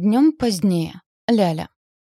Днем позднее. Ляля.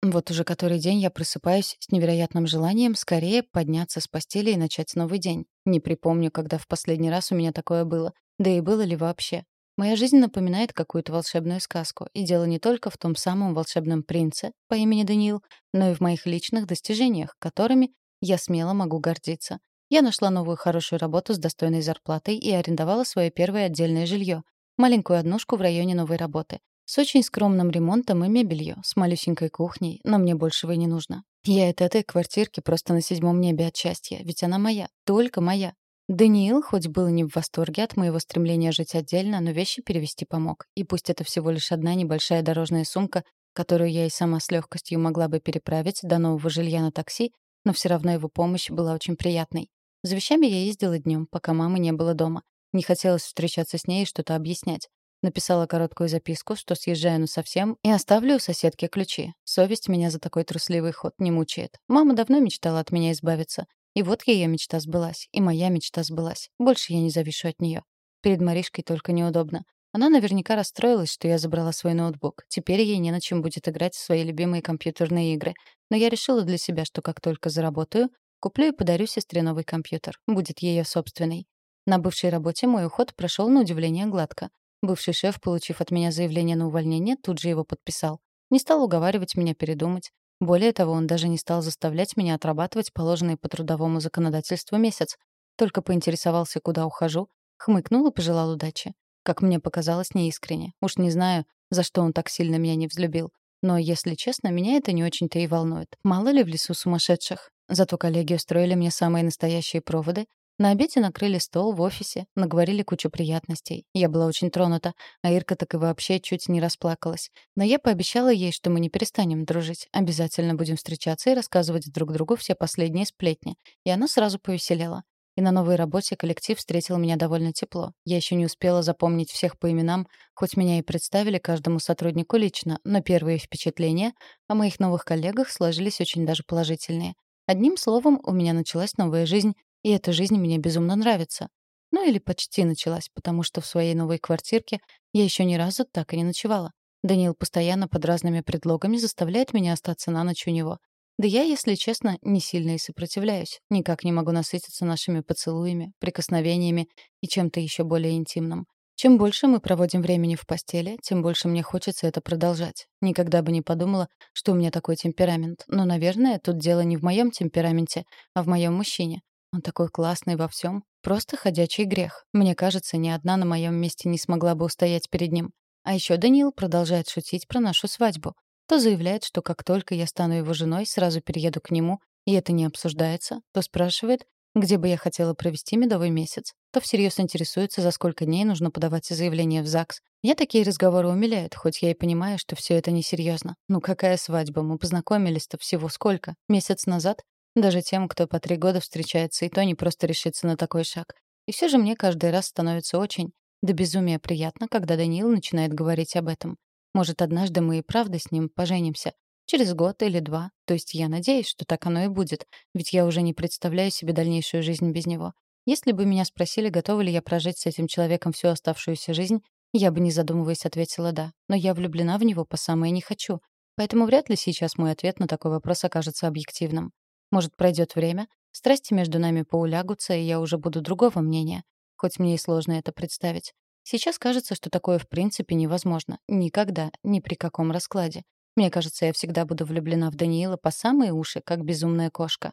Вот уже который день я просыпаюсь с невероятным желанием скорее подняться с постели и начать новый день. Не припомню, когда в последний раз у меня такое было. Да и было ли вообще. Моя жизнь напоминает какую-то волшебную сказку. И дело не только в том самом волшебном принце по имени Даниил, но и в моих личных достижениях, которыми я смело могу гордиться. Я нашла новую хорошую работу с достойной зарплатой и арендовала свое первое отдельное жилье. Маленькую однушку в районе новой работы. С очень скромным ремонтом и мебелью, с малюсенькой кухней, но мне большего и не нужно. Я от этой квартирки просто на седьмом небе от счастья, ведь она моя, только моя. Даниил хоть был не в восторге от моего стремления жить отдельно, но вещи перевести помог. И пусть это всего лишь одна небольшая дорожная сумка, которую я и сама с легкостью могла бы переправить до нового жилья на такси, но все равно его помощь была очень приятной. За вещами я ездила днем, пока мамы не было дома. Не хотелось встречаться с ней и что-то объяснять. Написала короткую записку, что съезжаю на совсем и оставлю у соседки ключи. Совесть меня за такой трусливый ход не мучает. Мама давно мечтала от меня избавиться. И вот ее мечта сбылась, и моя мечта сбылась. Больше я не завишу от нее. Перед Маришкой только неудобно. Она наверняка расстроилась, что я забрала свой ноутбук. Теперь ей не на чем будет играть в свои любимые компьютерные игры. Но я решила для себя, что как только заработаю, куплю и подарю сестре новый компьютер. Будет ее собственный. На бывшей работе мой уход прошел на удивление гладко. Бывший шеф, получив от меня заявление на увольнение, тут же его подписал. Не стал уговаривать меня передумать. Более того, он даже не стал заставлять меня отрабатывать положенный по трудовому законодательству месяц. Только поинтересовался, куда ухожу, хмыкнул и пожелал удачи. Как мне показалось, неискренне. Уж не знаю, за что он так сильно меня не взлюбил. Но, если честно, меня это не очень-то и волнует. Мало ли в лесу сумасшедших. Зато коллеги устроили мне самые настоящие проводы, на обеде накрыли стол в офисе, наговорили кучу приятностей. Я была очень тронута, а Ирка так и вообще чуть не расплакалась. Но я пообещала ей, что мы не перестанем дружить. Обязательно будем встречаться и рассказывать друг другу все последние сплетни. И она сразу повеселела. И на новой работе коллектив встретил меня довольно тепло. Я еще не успела запомнить всех по именам, хоть меня и представили каждому сотруднику лично, но первые впечатления о моих новых коллегах сложились очень даже положительные. Одним словом, у меня началась новая жизнь, и эта жизнь мне безумно нравится. Ну или почти началась, потому что в своей новой квартирке я еще ни разу так и не ночевала. Даниил постоянно под разными предлогами заставляет меня остаться на ночь у него. Да я, если честно, не сильно и сопротивляюсь. Никак не могу насытиться нашими поцелуями, прикосновениями и чем-то еще более интимным. Чем больше мы проводим времени в постели, тем больше мне хочется это продолжать. Никогда бы не подумала, что у меня такой темперамент. Но, наверное, тут дело не в моем темпераменте, а в моем мужчине. Он такой классный во всем. Просто ходячий грех. Мне кажется, ни одна на моем месте не смогла бы устоять перед ним. А еще Даниил продолжает шутить про нашу свадьбу. То заявляет, что как только я стану его женой, сразу перееду к нему, и это не обсуждается, то спрашивает, где бы я хотела провести медовый месяц, то всерьез интересуется, за сколько дней нужно подавать заявление в ЗАГС. Меня такие разговоры умиляют, хоть я и понимаю, что все это несерьезно. Ну какая свадьба? Мы познакомились-то всего сколько? Месяц назад? Даже тем, кто по три года встречается, и то не просто решится на такой шаг. И все же мне каждый раз становится очень, до безумия приятно, когда Даниил начинает говорить об этом. Может, однажды мы и правда с ним поженимся. Через год или два. То есть я надеюсь, что так оно и будет. Ведь я уже не представляю себе дальнейшую жизнь без него. Если бы меня спросили, готова ли я прожить с этим человеком всю оставшуюся жизнь, я бы, не задумываясь, ответила «да». Но я влюблена в него по самое не хочу. Поэтому вряд ли сейчас мой ответ на такой вопрос окажется объективным. Может, пройдет время, страсти между нами поулягутся, и я уже буду другого мнения. Хоть мне и сложно это представить. Сейчас кажется, что такое в принципе невозможно. Никогда, ни при каком раскладе. Мне кажется, я всегда буду влюблена в Даниила по самые уши, как безумная кошка.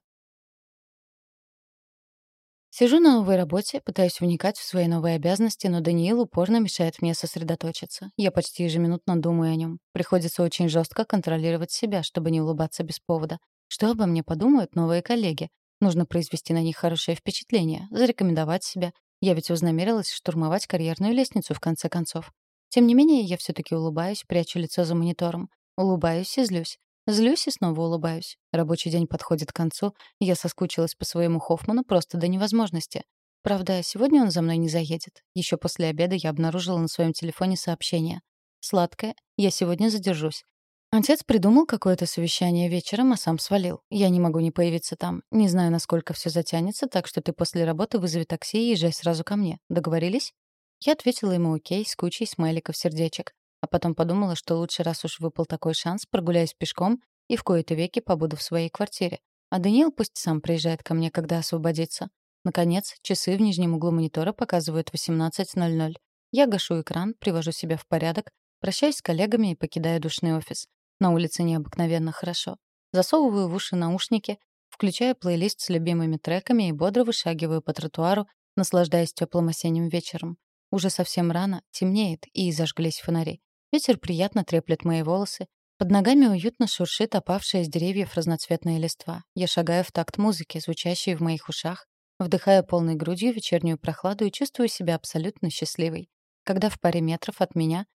Сижу на новой работе, пытаюсь вникать в свои новые обязанности, но Даниил упорно мешает мне сосредоточиться. Я почти ежеминутно думаю о нем. Приходится очень жестко контролировать себя, чтобы не улыбаться без повода. Что обо мне подумают новые коллеги? Нужно произвести на них хорошее впечатление, зарекомендовать себя. Я ведь вознамерилась штурмовать карьерную лестницу в конце концов. Тем не менее, я все таки улыбаюсь, прячу лицо за монитором. Улыбаюсь и злюсь. Злюсь и снова улыбаюсь. Рабочий день подходит к концу, я соскучилась по своему Хоффману просто до невозможности. Правда, сегодня он за мной не заедет. Еще после обеда я обнаружила на своем телефоне сообщение. «Сладкое, я сегодня задержусь. Отец придумал какое-то совещание вечером, а сам свалил. Я не могу не появиться там. Не знаю, насколько все затянется, так что ты после работы вызови такси и езжай сразу ко мне. Договорились? Я ответила ему окей с кучей смайликов сердечек. а потом подумала, что лучше, раз уж выпал такой шанс, прогуляюсь пешком и в кои-то веки побуду в своей квартире. А Даниил пусть сам приезжает ко мне, когда освободится. Наконец, часы в нижнем углу монитора показывают 18.00. Я гашу экран, привожу себя в порядок, прощаюсь с коллегами и покидаю душный офис. На улице необыкновенно хорошо. Засовываю в уши наушники, включаю плейлист с любимыми треками и бодро вышагиваю по тротуару, наслаждаясь теплым осенним вечером. Уже совсем рано, темнеет, и зажглись фонари. Ветер приятно треплет мои волосы. Под ногами уютно шуршит опавшая с деревьев разноцветная листва. Я шагаю в такт музыки, звучащей в моих ушах, Вдыхаю полной грудью вечернюю прохладу и чувствую себя абсолютно счастливой. Когда в паре метров от меня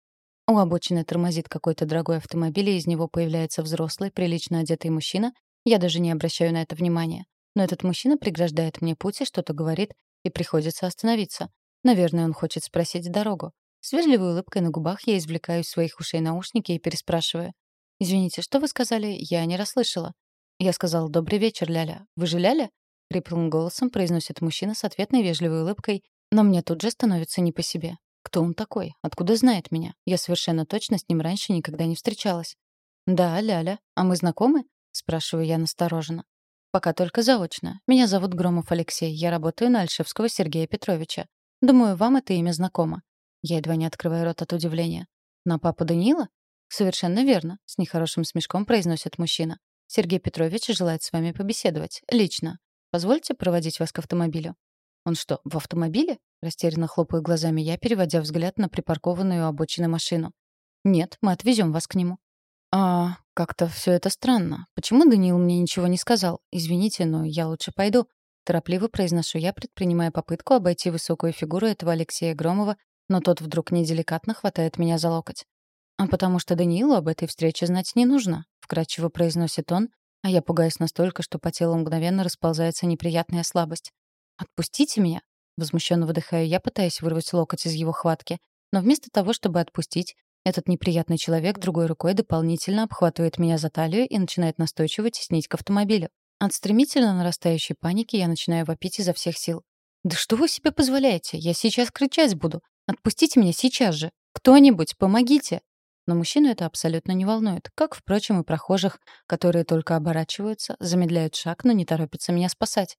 у обочины тормозит какой-то дорогой автомобиль, и из него появляется взрослый, прилично одетый мужчина, я даже не обращаю на это внимания. Но этот мужчина преграждает мне путь и что-то говорит, и приходится остановиться. Наверное, он хочет спросить дорогу. С вежливой улыбкой на губах я извлекаю из своих ушей наушники и переспрашиваю. «Извините, что вы сказали? Я не расслышала». Я сказал «Добрый вечер, Ляля». «Вы же Ляля?» — хриплым голосом произносит мужчина с ответной вежливой улыбкой, но мне тут же становится не по себе. Кто он такой? Откуда знает меня? Я совершенно точно с ним раньше никогда не встречалась. «Да, Ляля. А мы знакомы?» — спрашиваю я настороженно. «Пока только заочно. Меня зовут Громов Алексей. Я работаю на Альшевского Сергея Петровича. Думаю, вам это имя знакомо». Я едва не открываю рот от удивления. «На папу Даниила?» «Совершенно верно», — с нехорошим смешком произносит мужчина. «Сергей Петрович желает с вами побеседовать. Лично. Позвольте проводить вас к автомобилю». «Он что, в автомобиле?» Растерянно хлопаю глазами я, переводя взгляд на припаркованную у обочины машину. «Нет, мы отвезем вас к нему». «А, как-то все это странно. Почему Даниил мне ничего не сказал? Извините, но я лучше пойду». Торопливо произношу я, предпринимая попытку обойти высокую фигуру этого Алексея Громова, но тот вдруг неделикатно хватает меня за локоть. «А потому что Даниилу об этой встрече знать не нужно», — вкратчиво произносит он, а я пугаюсь настолько, что по телу мгновенно расползается неприятная слабость. «Отпустите меня!» Возмущенно выдыхаю я, пытаясь вырвать локоть из его хватки. Но вместо того, чтобы отпустить, этот неприятный человек другой рукой дополнительно обхватывает меня за талию и начинает настойчиво теснить к автомобилю. От стремительно нарастающей паники я начинаю вопить изо всех сил. «Да что вы себе позволяете? Я сейчас кричать буду! Отпустите меня сейчас же! Кто-нибудь, помогите!» Но мужчину это абсолютно не волнует, как, впрочем, и прохожих, которые только оборачиваются, замедляют шаг, но не торопятся меня спасать.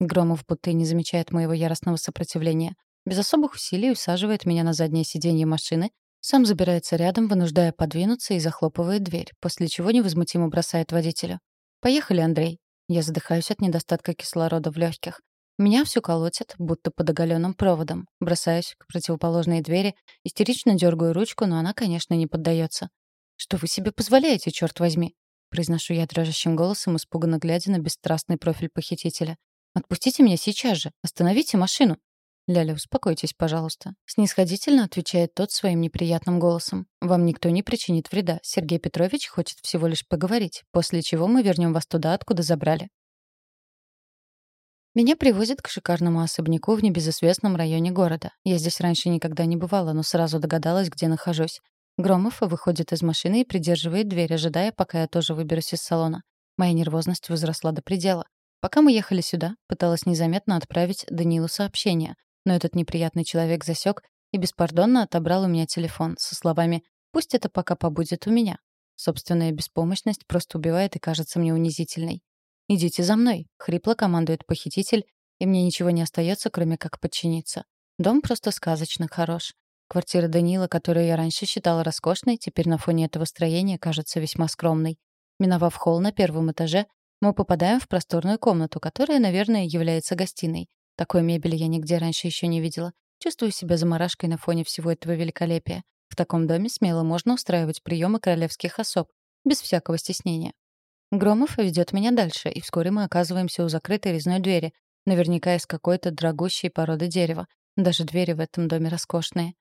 Громов будто и не замечает моего яростного сопротивления. Без особых усилий усаживает меня на заднее сиденье машины, сам забирается рядом, вынуждая подвинуться и захлопывает дверь, после чего невозмутимо бросает водителю. «Поехали, Андрей». Я задыхаюсь от недостатка кислорода в легких. Меня все колотит, будто под оголенным проводом. Бросаюсь к противоположной двери, истерично дергаю ручку, но она, конечно, не поддается. «Что вы себе позволяете, черт возьми?» Произношу я дрожащим голосом, испуганно глядя на бесстрастный профиль похитителя. «Отпустите меня сейчас же! Остановите машину!» «Ляля, успокойтесь, пожалуйста», — снисходительно отвечает тот своим неприятным голосом. «Вам никто не причинит вреда. Сергей Петрович хочет всего лишь поговорить, после чего мы вернем вас туда, откуда забрали». Меня привозят к шикарному особняку в небезызвестном районе города. Я здесь раньше никогда не бывала, но сразу догадалась, где нахожусь. Громов выходит из машины и придерживает дверь, ожидая, пока я тоже выберусь из салона. Моя нервозность возросла до предела. Пока мы ехали сюда, пыталась незаметно отправить Данилу сообщение, но этот неприятный человек засек и беспардонно отобрал у меня телефон со словами «Пусть это пока побудет у меня». Собственная беспомощность просто убивает и кажется мне унизительной. «Идите за мной», — хрипло командует похититель, и мне ничего не остается, кроме как подчиниться. Дом просто сказочно хорош. Квартира Данила, которую я раньше считала роскошной, теперь на фоне этого строения кажется весьма скромной. Миновав холл на первом этаже, мы попадаем в просторную комнату, которая, наверное, является гостиной. Такой мебели я нигде раньше еще не видела. Чувствую себя заморашкой на фоне всего этого великолепия. В таком доме смело можно устраивать приемы королевских особ, без всякого стеснения. Громов ведет меня дальше, и вскоре мы оказываемся у закрытой резной двери, наверняка из какой-то дорогущей породы дерева. Даже двери в этом доме роскошные.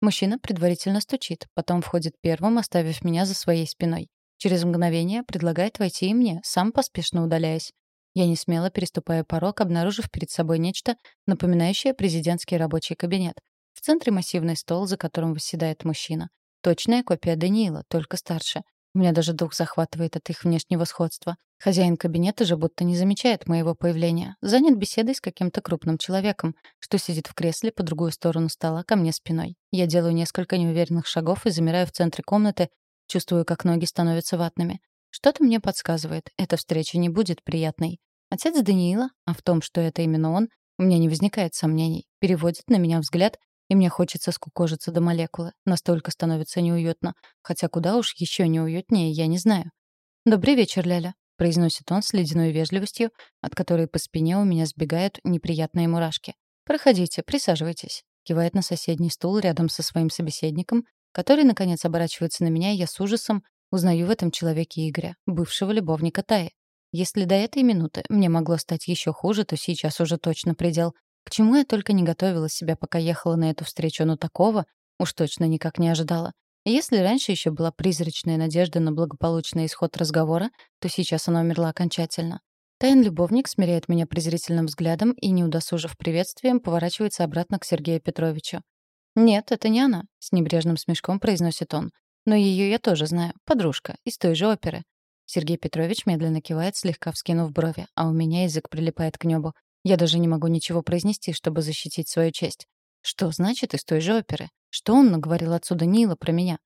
Мужчина предварительно стучит, потом входит первым, оставив меня за своей спиной. Через мгновение предлагает войти и мне, сам поспешно удаляясь. Я не смело переступаю порог, обнаружив перед собой нечто, напоминающее президентский рабочий кабинет. В центре массивный стол, за которым восседает мужчина. Точная копия Даниила, только старше. У меня даже дух захватывает от их внешнего сходства. Хозяин кабинета же будто не замечает моего появления. Занят беседой с каким-то крупным человеком, что сидит в кресле по другую сторону стола ко мне спиной. Я делаю несколько неуверенных шагов и замираю в центре комнаты, чувствую, как ноги становятся ватными. Что-то мне подсказывает, эта встреча не будет приятной. Отец Даниила, а в том, что это именно он, у меня не возникает сомнений, переводит на меня взгляд, и мне хочется скукожиться до молекулы. Настолько становится неуютно. Хотя куда уж еще неуютнее, я не знаю. «Добрый вечер, Ляля», — произносит он с ледяной вежливостью, от которой по спине у меня сбегают неприятные мурашки. «Проходите, присаживайтесь», — кивает на соседний стул рядом со своим собеседником, который, наконец, оборачивается на меня, и я с ужасом узнаю в этом человеке Игоря, бывшего любовника Таи. Если до этой минуты мне могло стать еще хуже, то сейчас уже точно предел. К чему я только не готовила себя, пока ехала на эту встречу, но такого уж точно никак не ожидала. Если раньше еще была призрачная надежда на благополучный исход разговора, то сейчас она умерла окончательно. Тайн-любовник смиряет меня презрительным взглядом и, не удосужив приветствием, поворачивается обратно к Сергею Петровичу. «Нет, это не она», — с небрежным смешком произносит он. «Но ее я тоже знаю. Подружка. Из той же оперы». Сергей Петрович медленно кивает, слегка вскинув брови, а у меня язык прилипает к небу. Я даже не могу ничего произнести, чтобы защитить свою честь. Что значит из той же оперы? Что он наговорил отсюда Нила про меня?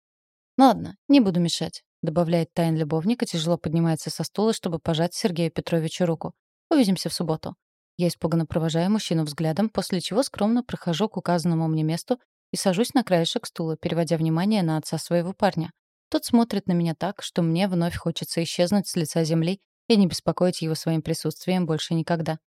Ладно, не буду мешать, добавляет тайн любовник и тяжело поднимается со стула, чтобы пожать Сергею Петровичу руку. Увидимся в субботу. Я испуганно провожаю мужчину взглядом, после чего скромно прохожу к указанному мне месту и сажусь на краешек стула, переводя внимание на отца своего парня. Тот смотрит на меня так, что мне вновь хочется исчезнуть с лица земли и не беспокоить его своим присутствием больше никогда.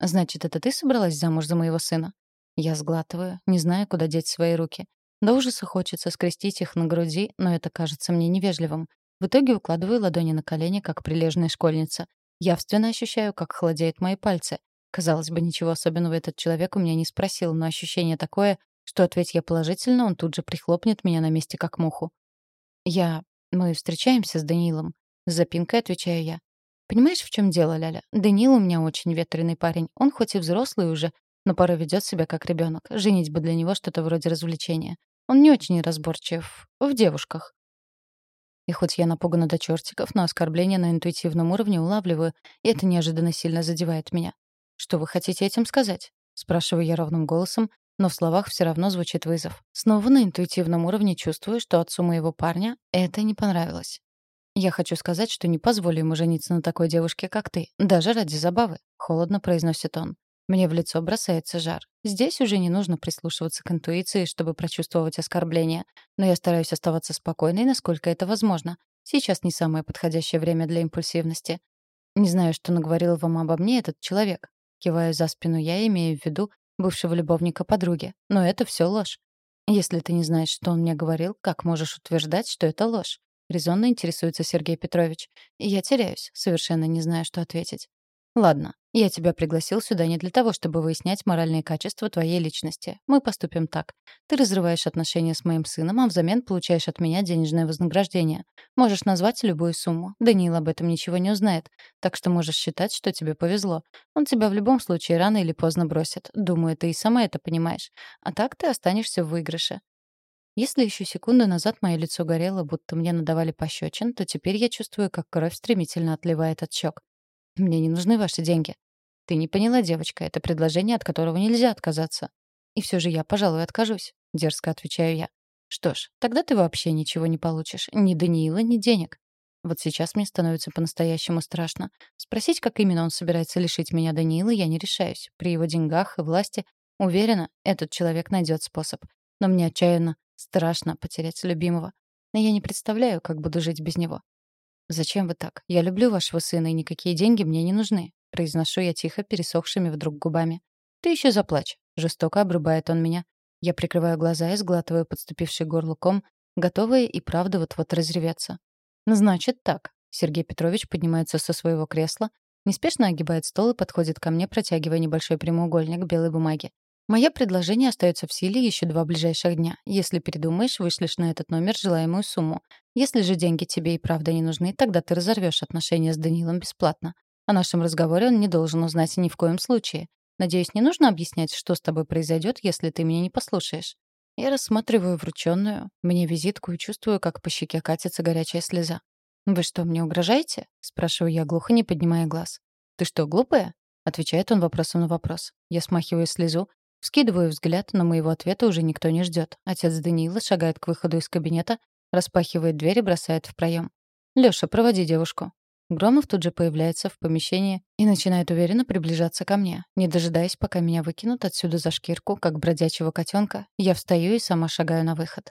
«Значит, это ты собралась замуж за моего сына?» Я сглатываю, не знаю, куда деть свои руки. До ужаса хочется скрестить их на груди, но это кажется мне невежливым. В итоге укладываю ладони на колени, как прилежная школьница. Явственно ощущаю, как холодеют мои пальцы. Казалось бы, ничего особенного этот человек у меня не спросил, но ощущение такое, что ответь я положительно, он тут же прихлопнет меня на месте как муху. Я... Мы встречаемся с Даниилом. С запинкой отвечаю я. Понимаешь, в чем дело, Ляля? Даниил у меня очень ветреный парень. Он хоть и взрослый уже, но порой ведет себя как ребенок. Женить бы для него что-то вроде развлечения. Он не очень разборчив в девушках. И хоть я напугана до чертиков, но оскорбления на интуитивном уровне улавливаю, и это неожиданно сильно задевает меня. «Что вы хотите этим сказать?» — спрашиваю я ровным голосом, но в словах все равно звучит вызов. Снова на интуитивном уровне чувствую, что отцу моего парня это не понравилось. «Я хочу сказать, что не позволю ему жениться на такой девушке, как ты, даже ради забавы», — холодно произносит он. Мне в лицо бросается жар. Здесь уже не нужно прислушиваться к интуиции, чтобы прочувствовать оскорбление, но я стараюсь оставаться спокойной, насколько это возможно. Сейчас не самое подходящее время для импульсивности. Не знаю, что наговорил вам обо мне этот человек. Киваю за спину я, имею в виду бывшего любовника подруги. Но это все ложь. Если ты не знаешь, что он мне говорил, как можешь утверждать, что это ложь? Резонно интересуется Сергей Петрович. Я теряюсь, совершенно не знаю, что ответить. Ладно, я тебя пригласил сюда не для того, чтобы выяснять моральные качества твоей личности. Мы поступим так. Ты разрываешь отношения с моим сыном, а взамен получаешь от меня денежное вознаграждение. Можешь назвать любую сумму. Даниил об этом ничего не узнает. Так что можешь считать, что тебе повезло. Он тебя в любом случае рано или поздно бросит. Думаю, ты и сама это понимаешь. А так ты останешься в выигрыше. Если еще секунду назад мое лицо горело, будто мне надавали пощечин, то теперь я чувствую, как кровь стремительно отливает от щек. Мне не нужны ваши деньги. Ты не поняла, девочка, это предложение, от которого нельзя отказаться. И все же я, пожалуй, откажусь, дерзко отвечаю я. Что ж, тогда ты вообще ничего не получишь. Ни Даниила, ни денег. Вот сейчас мне становится по-настоящему страшно. Спросить, как именно он собирается лишить меня Даниила, я не решаюсь. При его деньгах и власти, уверена, этот человек найдет способ. Но мне отчаянно Страшно потерять любимого. Но я не представляю, как буду жить без него. «Зачем вы так? Я люблю вашего сына, и никакие деньги мне не нужны», произношу я тихо, пересохшими вдруг губами. «Ты еще заплачь», — жестоко обрубает он меня. Я прикрываю глаза и сглатываю подступивший горлуком, готовая и правда вот-вот разреветься. «Значит так». Сергей Петрович поднимается со своего кресла, неспешно огибает стол и подходит ко мне, протягивая небольшой прямоугольник белой бумаги. Мое предложение остается в силе еще два ближайших дня. Если передумаешь, вышлешь на этот номер желаемую сумму. Если же деньги тебе и правда не нужны, тогда ты разорвешь отношения с Данилом бесплатно. О нашем разговоре он не должен узнать ни в коем случае. Надеюсь, не нужно объяснять, что с тобой произойдет, если ты меня не послушаешь. Я рассматриваю врученную мне визитку и чувствую, как по щеке катится горячая слеза. «Вы что, мне угрожаете?» — спрашиваю я глухо, не поднимая глаз. «Ты что, глупая?» — отвечает он вопросом на вопрос. Я смахиваю слезу, вскидываю взгляд, но моего ответа уже никто не ждет. Отец Даниила шагает к выходу из кабинета, распахивает дверь и бросает в проем. «Лёша, проводи девушку». Громов тут же появляется в помещении и начинает уверенно приближаться ко мне. Не дожидаясь, пока меня выкинут отсюда за шкирку, как бродячего котенка, я встаю и сама шагаю на выход.